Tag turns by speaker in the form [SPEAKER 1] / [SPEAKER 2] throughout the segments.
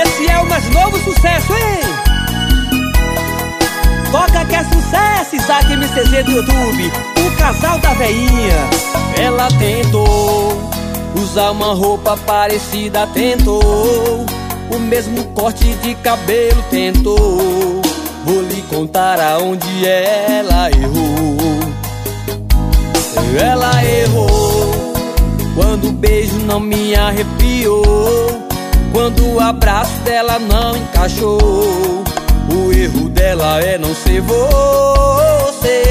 [SPEAKER 1] Esse é o mais novo sucesso, hein? Toca que é sucesso, Isaac MCZ do YouTube O casal da veinha. Ela tentou Usar uma roupa parecida, tentou. O mesmo corte de cabelo, tentou. Vou lhe contar aonde ela errou. Ela errou Quando o beijo não me arrepiou Quando o abraço dela não encaixou O erro dela é não ser você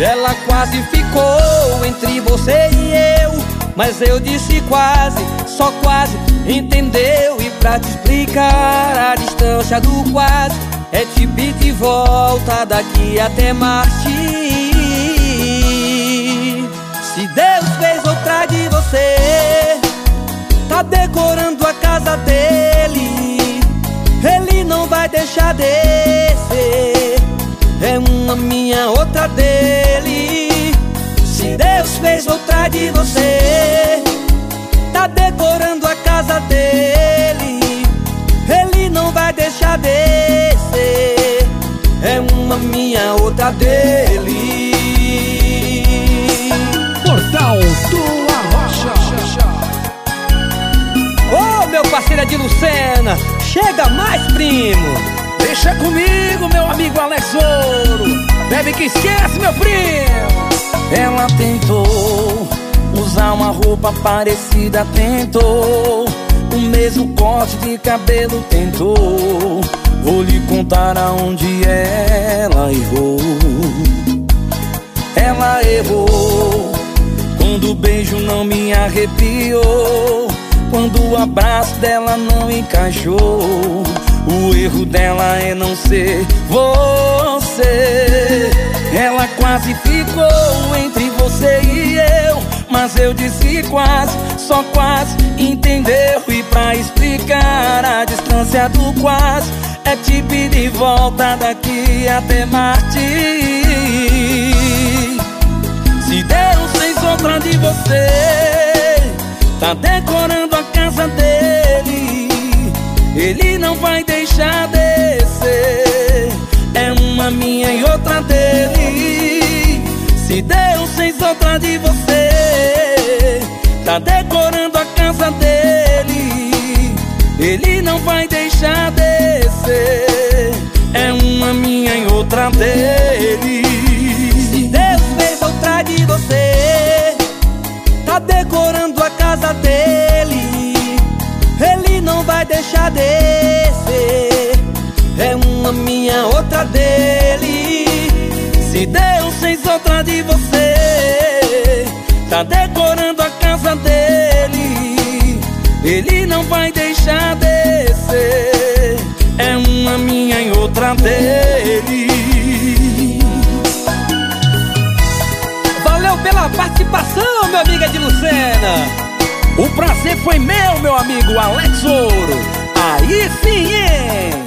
[SPEAKER 1] Ela quase ficou entre você e eu Mas eu disse quase, só quase Entendeu? E pra te explicar a distância do quase é te pedir volta daqui até Marte Se Deus fez deixar descer. É uma minha, outra dele. Se Deus fez outra de você. Tá decorando a casa dele. Ele não vai deixar descer. É uma minha, outra dele.
[SPEAKER 2] Portal do
[SPEAKER 1] Ô oh, meu parceiro de Lucena Chega mais, primo
[SPEAKER 2] Bebe que esquece, meu primo
[SPEAKER 3] Ela tentou usar uma roupa parecida Tentou o mesmo corte de cabelo Tentou Vou lhe contar aonde ela errou. Ela errou quando o beijo não me arrepiou. Quando o abraço dela não encaixou. O erro dela é não ser você. Quase ficou entre você e eu. Mas eu disse quase, só quase entendeu. E pra explicar a distância do quase é te pedir volta daqui até Marte Se Deus fez outra de você Tá decorando a casa dele Ele não vai deixar Outra de você. Tá decorando a casa dele. Ele não vai deixar descer. É uma minha e outra dele.
[SPEAKER 1] Se Deus fez outra de você Tá decorando a casa dele. Ele não vai deixar descer. É uma minha, outra dele.
[SPEAKER 3] Se Deus fez outra de você Tá decorando a casa dele Ele não vai deixar descer uma minha e outra dele.
[SPEAKER 1] Valeu pela participação, meu amigo de Lucena.
[SPEAKER 2] O prazer foi meu, meu amigo Alex Ouro. Aí sim, hein?